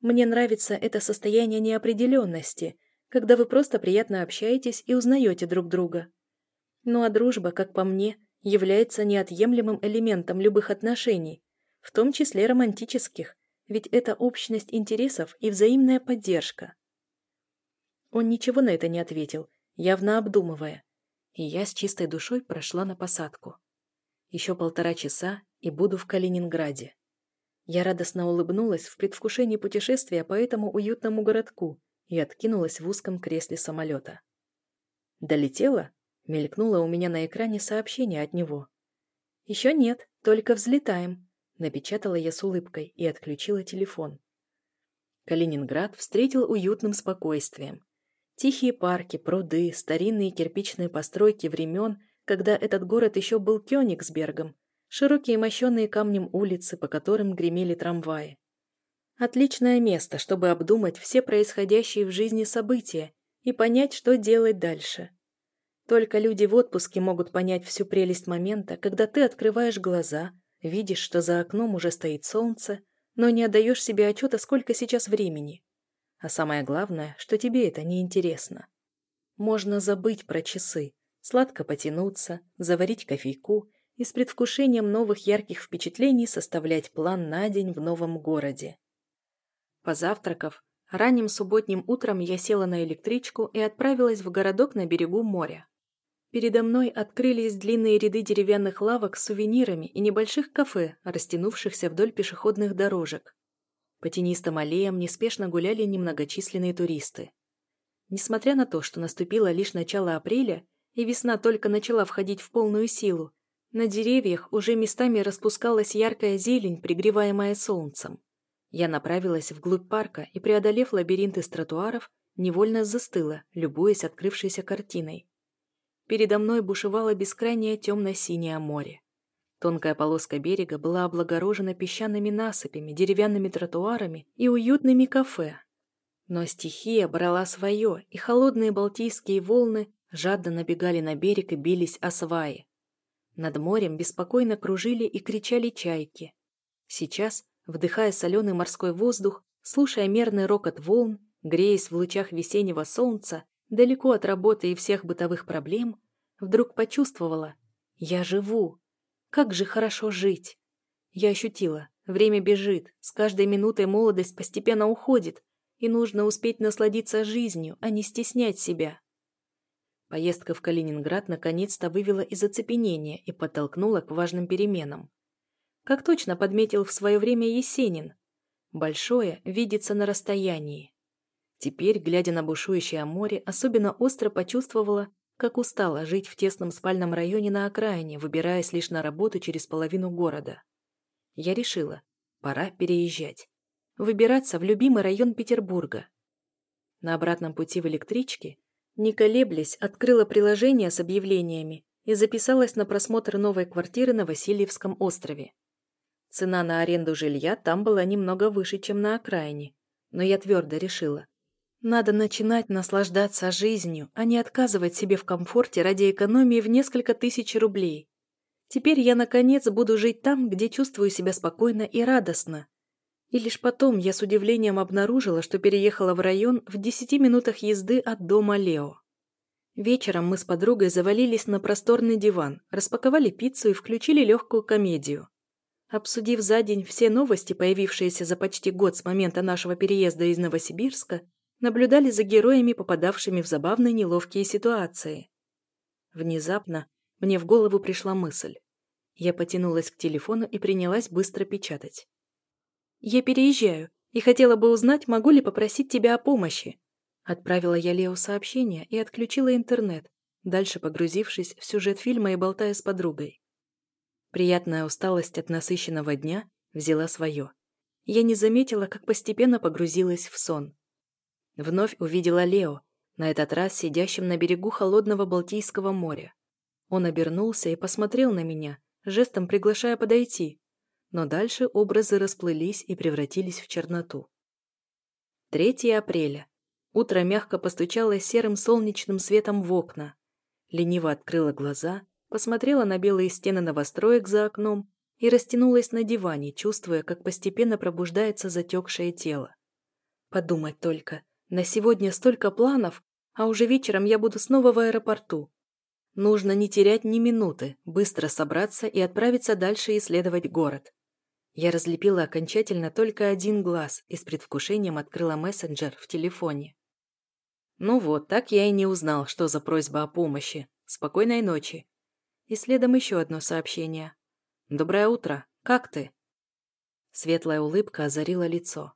Мне нравится это состояние неопределенности, когда вы просто приятно общаетесь и узнаете друг друга. Ну а дружба, как по мне, является неотъемлемым элементом любых отношений, в том числе романтических, ведь это общность интересов и взаимная поддержка. Он ничего на это не ответил, явно обдумывая, и я с чистой душой прошла на посадку. Еще полтора часа и буду в Калининграде. Я радостно улыбнулась в предвкушении путешествия по этому уютному городку и откинулась в узком кресле самолета. «Долетела?» — мелькнуло у меня на экране сообщение от него. «Еще нет, только взлетаем», — напечатала я с улыбкой и отключила телефон. Калининград встретил уютным спокойствием. Тихие парки, пруды, старинные кирпичные постройки времен, когда этот город еще был Кёнигсбергом, широкие мощенные камнем улицы, по которым гремели трамваи. Отличное место, чтобы обдумать все происходящие в жизни события и понять, что делать дальше. Только люди в отпуске могут понять всю прелесть момента, когда ты открываешь глаза, видишь, что за окном уже стоит солнце, но не отдаешь себе отчета, сколько сейчас времени. А самое главное, что тебе это не интересно. Можно забыть про часы, сладко потянуться, заварить кофейку и с предвкушением новых ярких впечатлений составлять план на день в новом городе. Позавтракав, ранним субботним утром я села на электричку и отправилась в городок на берегу моря. Передо мной открылись длинные ряды деревянных лавок с сувенирами и небольших кафе, растянувшихся вдоль пешеходных дорожек. По тенистым аллеям неспешно гуляли немногочисленные туристы. Несмотря на то, что наступило лишь начало апреля, и весна только начала входить в полную силу, на деревьях уже местами распускалась яркая зелень, пригреваемая солнцем. Я направилась вглубь парка и, преодолев лабиринт из тротуаров, невольно застыла, любуясь открывшейся картиной. Передо мной бушевало бескрайнее темно-синее море. Тонкая полоска берега была облагорожена песчаными насыпями, деревянными тротуарами и уютными кафе. Но стихия брала свое, и холодные балтийские волны жадно набегали на берег и бились о сваи. Над морем беспокойно кружили и кричали чайки. Сейчас, вдыхая соленый морской воздух, слушая мерный рокот волн, греясь в лучах весеннего солнца, далеко от работы и всех бытовых проблем, вдруг почувствовала «Я живу! Как же хорошо жить!» Я ощутила, время бежит, с каждой минутой молодость постепенно уходит, и нужно успеть насладиться жизнью, а не стеснять себя. Поездка в Калининград наконец-то вывела из оцепенения и подтолкнула к важным переменам. Как точно подметил в свое время Есенин, большое видится на расстоянии. Теперь, глядя на бушующее море, особенно остро почувствовала, как устала жить в тесном спальном районе на окраине, выбираясь лишь на работу через половину города. Я решила, пора переезжать. Выбираться в любимый район Петербурга. На обратном пути в электричке не колеблясь, открыла приложение с объявлениями и записалась на просмотр новой квартиры на Васильевском острове. Цена на аренду жилья там была немного выше, чем на окраине, но я твердо решила. Надо начинать наслаждаться жизнью, а не отказывать себе в комфорте ради экономии в несколько тысяч рублей. Теперь я, наконец, буду жить там, где чувствую себя спокойно и радостно. И лишь потом я с удивлением обнаружила, что переехала в район в десяти минутах езды от дома Лео. Вечером мы с подругой завалились на просторный диван, распаковали пиццу и включили легкую комедию. Обсудив за день все новости, появившиеся за почти год с момента нашего переезда из Новосибирска, наблюдали за героями, попадавшими в забавные неловкие ситуации. Внезапно мне в голову пришла мысль. Я потянулась к телефону и принялась быстро печатать. «Я переезжаю и хотела бы узнать, могу ли попросить тебя о помощи. Отправила я Лео сообщение и отключила интернет, дальше погрузившись в сюжет фильма и болтая с подругой. Приятная усталость от насыщенного дня взяла свое. Я не заметила, как постепенно погрузилась в сон. Вновь увидела Лео, на этот раз сидящим на берегу холодного Балтийского моря. Он обернулся и посмотрел на меня, жестом приглашая подойти, но дальше образы расплылись и превратились в черноту. 3 апреля. Утро мягко постучало серым солнечным светом в окна. Лениво открыла глаза, посмотрела на белые стены новостроек за окном и растянулась на диване, чувствуя, как постепенно пробуждается затекшее тело. Подумать только, на сегодня столько планов, а уже вечером я буду снова в аэропорту. Нужно не терять ни минуты, быстро собраться и отправиться дальше исследовать город. Я разлепила окончательно только один глаз и с предвкушением открыла мессенджер в телефоне. Ну вот, так я и не узнал, что за просьба о помощи. Спокойной ночи. И следом еще одно сообщение. Доброе утро. Как ты? Светлая улыбка озарила лицо.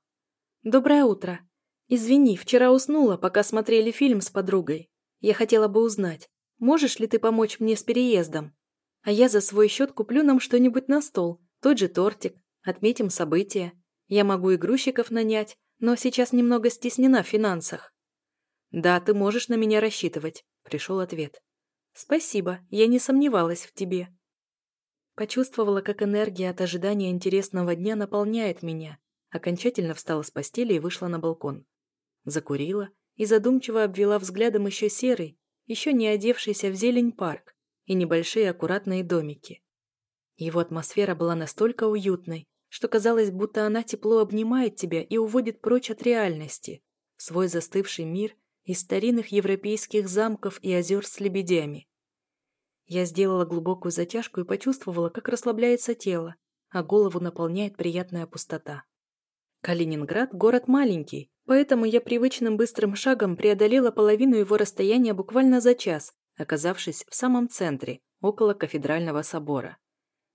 Доброе утро. Извини, вчера уснула, пока смотрели фильм с подругой. Я хотела бы узнать, можешь ли ты помочь мне с переездом? А я за свой счет куплю нам что-нибудь на стол, тот же тортик, отметим события. Я могу игрущиков нанять, но сейчас немного стеснена в финансах. «Да, ты можешь на меня рассчитывать», — пришел ответ. «Спасибо, я не сомневалась в тебе». Почувствовала, как энергия от ожидания интересного дня наполняет меня. Окончательно встала с постели и вышла на балкон. Закурила и задумчиво обвела взглядом еще серый, еще не одевшийся в зелень парк и небольшие аккуратные домики. Его атмосфера была настолько уютной, что казалось, будто она тепло обнимает тебя и уводит прочь от реальности, в свой застывший мир из старинных европейских замков и озер с лебедями. Я сделала глубокую затяжку и почувствовала, как расслабляется тело, а голову наполняет приятная пустота. Калининград – город маленький, поэтому я привычным быстрым шагом преодолела половину его расстояния буквально за час, оказавшись в самом центре, около кафедрального собора.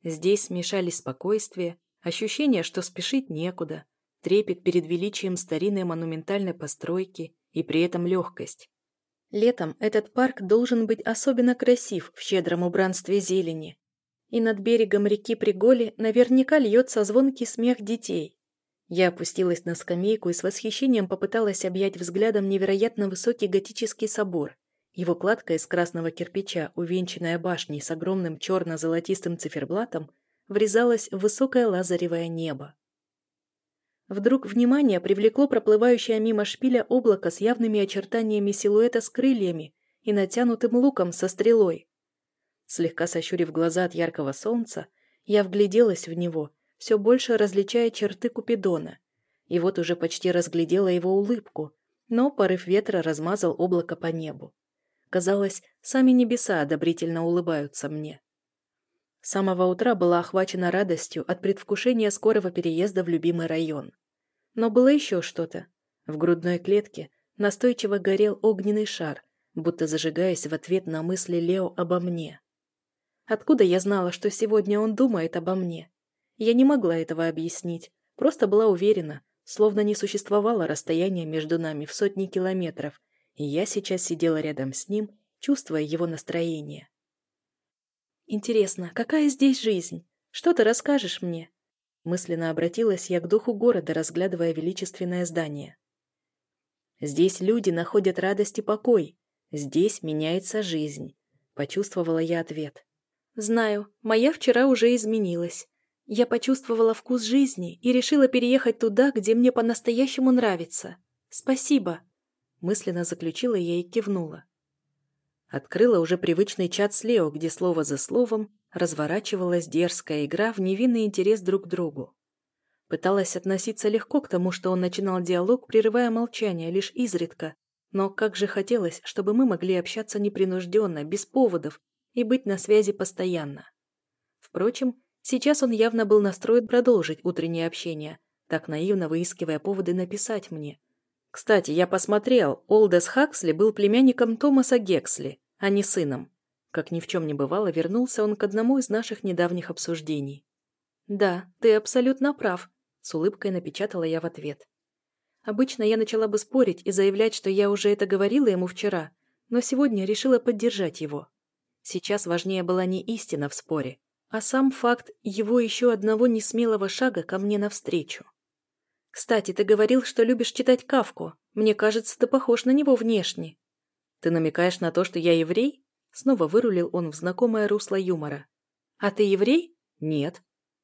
Здесь смешались спокойствие, ощущение, что спешить некуда, трепет перед величием старинной монументальной постройки и при этом легкость. Летом этот парк должен быть особенно красив в щедром убранстве зелени. И над берегом реки Приголи наверняка льется звонкий смех детей. Я опустилась на скамейку и с восхищением попыталась объять взглядом невероятно высокий готический собор. Его кладка из красного кирпича, увенчанная башней с огромным черно-золотистым циферблатом, врезалась в высокое лазаревое небо. Вдруг внимание привлекло проплывающее мимо шпиля облако с явными очертаниями силуэта с крыльями и натянутым луком со стрелой. Слегка сощурив глаза от яркого солнца, я вгляделась в него, все больше различая черты Купидона. И вот уже почти разглядела его улыбку, но порыв ветра размазал облако по небу. Казалось, сами небеса одобрительно улыбаются мне. С самого утра была охвачена радостью от предвкушения скорого переезда в любимый район. Но было еще что-то. В грудной клетке настойчиво горел огненный шар, будто зажигаясь в ответ на мысли Лео обо мне. Откуда я знала, что сегодня он думает обо мне? Я не могла этого объяснить, просто была уверена, словно не существовало расстояния между нами в сотни километров, и я сейчас сидела рядом с ним, чувствуя его настроение. «Интересно, какая здесь жизнь? Что ты расскажешь мне?» Мысленно обратилась я к духу города, разглядывая величественное здание. «Здесь люди находят радость и покой. Здесь меняется жизнь», — почувствовала я ответ. «Знаю, моя вчера уже изменилась. Я почувствовала вкус жизни и решила переехать туда, где мне по-настоящему нравится. Спасибо!» Мысленно заключила я и кивнула. Открыла уже привычный чат с Лео, где слово за словом разворачивалась дерзкая игра в невинный интерес друг к другу. Пыталась относиться легко к тому, что он начинал диалог, прерывая молчание лишь изредка, но как же хотелось, чтобы мы могли общаться непринужденно, без поводов и быть на связи постоянно. Впрочем, сейчас он явно был настроен продолжить утреннее общение, так наивно выискивая поводы написать мне. Кстати, я посмотрел, Олдес Хаксли был племянником Томаса Гексли, а не сыном. Как ни в чем не бывало, вернулся он к одному из наших недавних обсуждений. «Да, ты абсолютно прав», — с улыбкой напечатала я в ответ. Обычно я начала бы спорить и заявлять, что я уже это говорила ему вчера, но сегодня решила поддержать его. Сейчас важнее была не истина в споре, а сам факт его еще одного несмелого шага ко мне навстречу. «Кстати, ты говорил, что любишь читать Кавку. Мне кажется, ты похож на него внешне». «Ты намекаешь на то, что я еврей?» Снова вырулил он в знакомое русло юмора. «А ты еврей?» «Нет».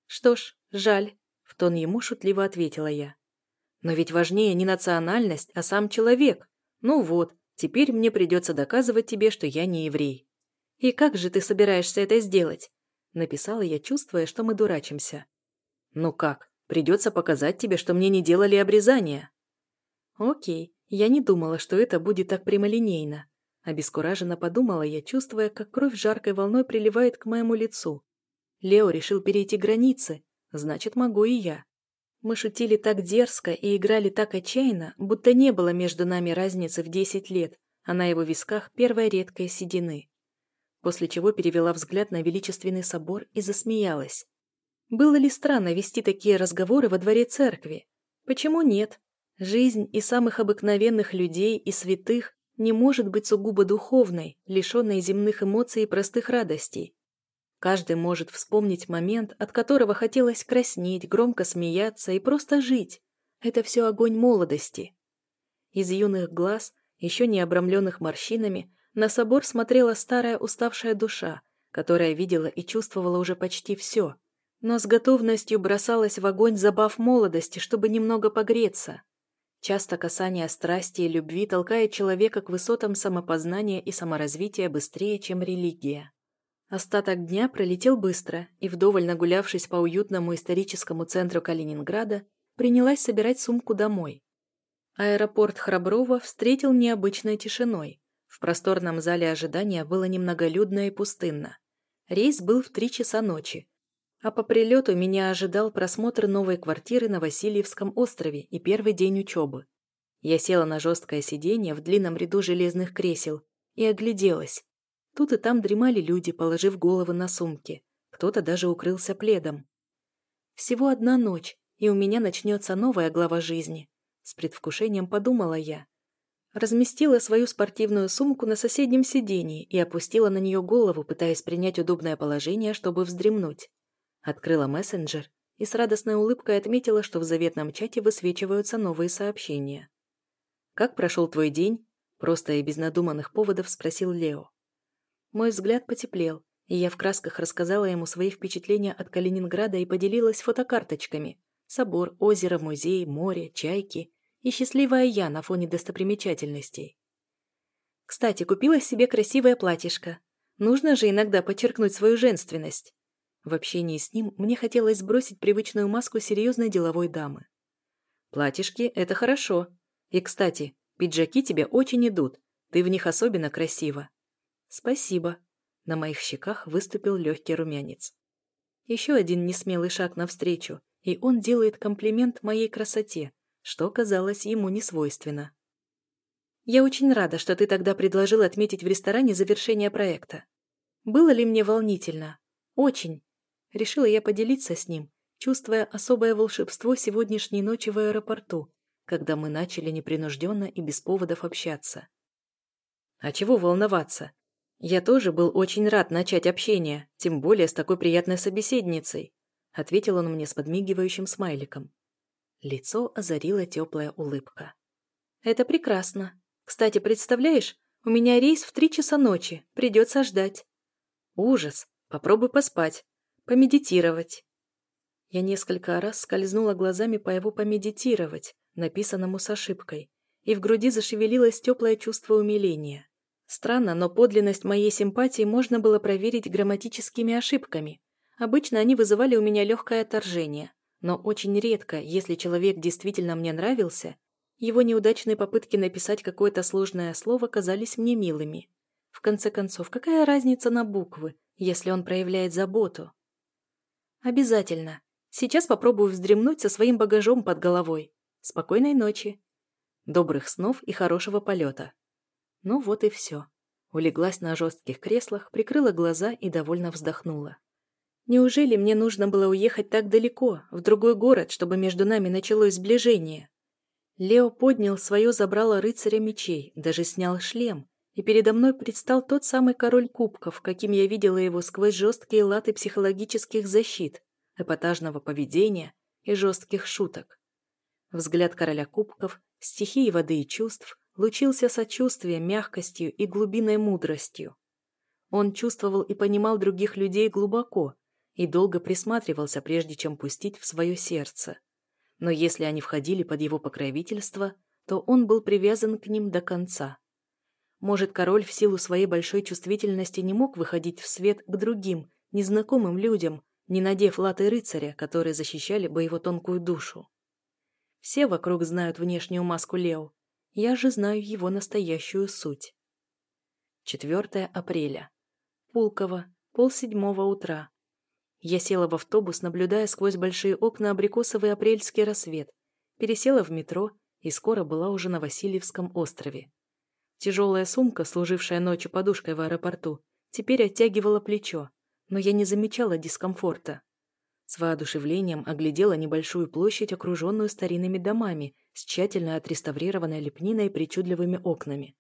«Что ж, жаль», — в тон ему шутливо ответила я. Но ведь важнее не национальность, а сам человек. Ну вот, теперь мне придется доказывать тебе, что я не еврей. И как же ты собираешься это сделать? Написала я, чувствуя, что мы дурачимся. Ну как, придется показать тебе, что мне не делали обрезания. Окей, я не думала, что это будет так прямолинейно. Обескураженно подумала я, чувствуя, как кровь жаркой волной приливает к моему лицу. Лео решил перейти границы, значит, могу и я. Мы шутили так дерзко и играли так отчаянно, будто не было между нами разницы в десять лет, а на его висках первая редкая седины. После чего перевела взгляд на величественный собор и засмеялась. Было ли странно вести такие разговоры во дворе церкви? Почему нет? Жизнь и самых обыкновенных людей и святых не может быть сугубо духовной, лишенной земных эмоций и простых радостей. Каждый может вспомнить момент, от которого хотелось краснеть, громко смеяться и просто жить. Это все огонь молодости. Из юных глаз, еще не обрамленных морщинами, на собор смотрела старая уставшая душа, которая видела и чувствовала уже почти все, но с готовностью бросалась в огонь забав молодости, чтобы немного погреться. Часто касание страсти и любви толкает человека к высотам самопознания и саморазвития быстрее, чем религия. Остаток дня пролетел быстро, и вдоволь нагулявшись по уютному историческому центру Калининграда, принялась собирать сумку домой. Аэропорт Храброво встретил необычной тишиной. В просторном зале ожидания было немноголюдно и пустынно. Рейс был в три часа ночи, а по прилету меня ожидал просмотр новой квартиры на Васильевском острове и первый день учебы. Я села на жесткое сиденье в длинном ряду железных кресел и огляделась. Тут и там дремали люди, положив головы на сумки. Кто-то даже укрылся пледом. Всего одна ночь, и у меня начнется новая глава жизни. С предвкушением подумала я. Разместила свою спортивную сумку на соседнем сиденье и опустила на нее голову, пытаясь принять удобное положение, чтобы вздремнуть. Открыла мессенджер и с радостной улыбкой отметила, что в заветном чате высвечиваются новые сообщения. «Как прошел твой день?» Просто и без надуманных поводов спросил Лео. Мой взгляд потеплел, и я в красках рассказала ему свои впечатления от Калининграда и поделилась фотокарточками. Собор, озеро, музей, море, чайки и счастливая я на фоне достопримечательностей. Кстати, купила себе красивое платьишко. Нужно же иногда подчеркнуть свою женственность. В общении с ним мне хотелось сбросить привычную маску серьезной деловой дамы. Платьишки – это хорошо. И, кстати, пиджаки тебе очень идут. Ты в них особенно красива. «Спасибо». На моих щеках выступил легкий румянец. Еще один несмелый шаг навстречу, и он делает комплимент моей красоте, что казалось ему несвойственно. «Я очень рада, что ты тогда предложил отметить в ресторане завершение проекта. Было ли мне волнительно? Очень. Решила я поделиться с ним, чувствуя особое волшебство сегодняшней ночи в аэропорту, когда мы начали непринужденно и без поводов общаться. А чего волноваться? «Я тоже был очень рад начать общение, тем более с такой приятной собеседницей», ответил он мне с подмигивающим смайликом. Лицо озарила теплая улыбка. «Это прекрасно. Кстати, представляешь, у меня рейс в три часа ночи, придется ждать». «Ужас! Попробуй поспать, помедитировать». Я несколько раз скользнула глазами по его «помедитировать», написанному с ошибкой, и в груди зашевелилось теплое чувство умиления. Странно, но подлинность моей симпатии можно было проверить грамматическими ошибками. Обычно они вызывали у меня легкое отторжение, но очень редко, если человек действительно мне нравился, его неудачные попытки написать какое-то сложное слово казались мне милыми. В конце концов, какая разница на буквы, если он проявляет заботу? Обязательно. Сейчас попробую вздремнуть со своим багажом под головой. Спокойной ночи. Добрых снов и хорошего полета. Ну вот и все. Улеглась на жестких креслах, прикрыла глаза и довольно вздохнула. Неужели мне нужно было уехать так далеко, в другой город, чтобы между нами началось сближение? Лео поднял свое забрало рыцаря мечей, даже снял шлем, и передо мной предстал тот самый король кубков, каким я видела его сквозь жесткие латы психологических защит, эпатажного поведения и жестких шуток. Взгляд короля кубков, стихии воды и чувств, лучился сочувствием, мягкостью и глубинной мудростью. Он чувствовал и понимал других людей глубоко и долго присматривался, прежде чем пустить в свое сердце. Но если они входили под его покровительство, то он был привязан к ним до конца. Может, король в силу своей большой чувствительности не мог выходить в свет к другим, незнакомым людям, не надев латы рыцаря, которые защищали бы его тонкую душу. Все вокруг знают внешнюю маску Лео, я же знаю его настоящую суть. 4 апреля. Пулково, полседьмого утра. Я села в автобус, наблюдая сквозь большие окна абрикосовый апрельский рассвет, пересела в метро и скоро была уже на Васильевском острове. Тяжелая сумка, служившая ночью подушкой в аэропорту, теперь оттягивала плечо, но я не замечала дискомфорта. С воодушевлением оглядела небольшую площадь, окруженную старинными домами, с тщательно отреставрированной лепниной и причудливыми окнами.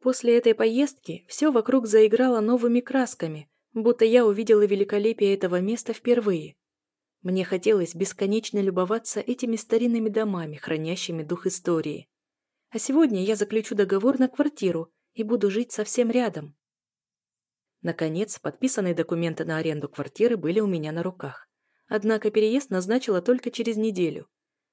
После этой поездки все вокруг заиграло новыми красками, будто я увидела великолепие этого места впервые. Мне хотелось бесконечно любоваться этими старинными домами, хранящими дух истории. А сегодня я заключу договор на квартиру и буду жить совсем рядом. Наконец, подписанные документы на аренду квартиры были у меня на руках. Однако переезд назначила только через неделю.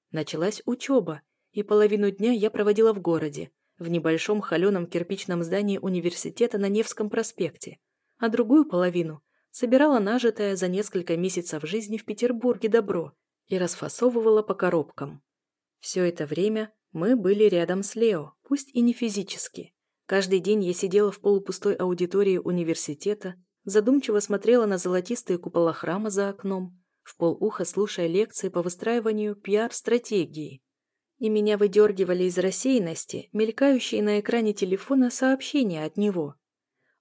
Началась учеба, и половину дня я проводила в городе, в небольшом холеном кирпичном здании университета на Невском проспекте, а другую половину собирала нажитое за несколько месяцев жизни в Петербурге добро и расфасовывала по коробкам. Все это время мы были рядом с Лео, пусть и не физически. Каждый день я сидела в полупустой аудитории университета, задумчиво смотрела на золотистые купола храма за окном, в полуха слушая лекции по выстраиванию пиар-стратегии. И меня выдергивали из рассеянности мелькающие на экране телефона сообщения от него.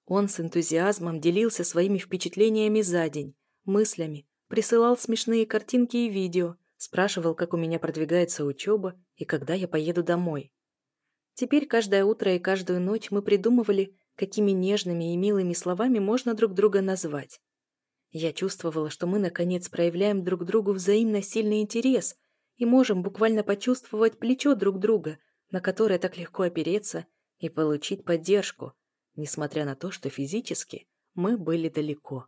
Он с энтузиазмом делился своими впечатлениями за день, мыслями, присылал смешные картинки и видео, спрашивал, как у меня продвигается учеба и когда я поеду домой. Теперь каждое утро и каждую ночь мы придумывали, какими нежными и милыми словами можно друг друга назвать. Я чувствовала, что мы, наконец, проявляем друг другу взаимно сильный интерес и можем буквально почувствовать плечо друг друга, на которое так легко опереться и получить поддержку, несмотря на то, что физически мы были далеко.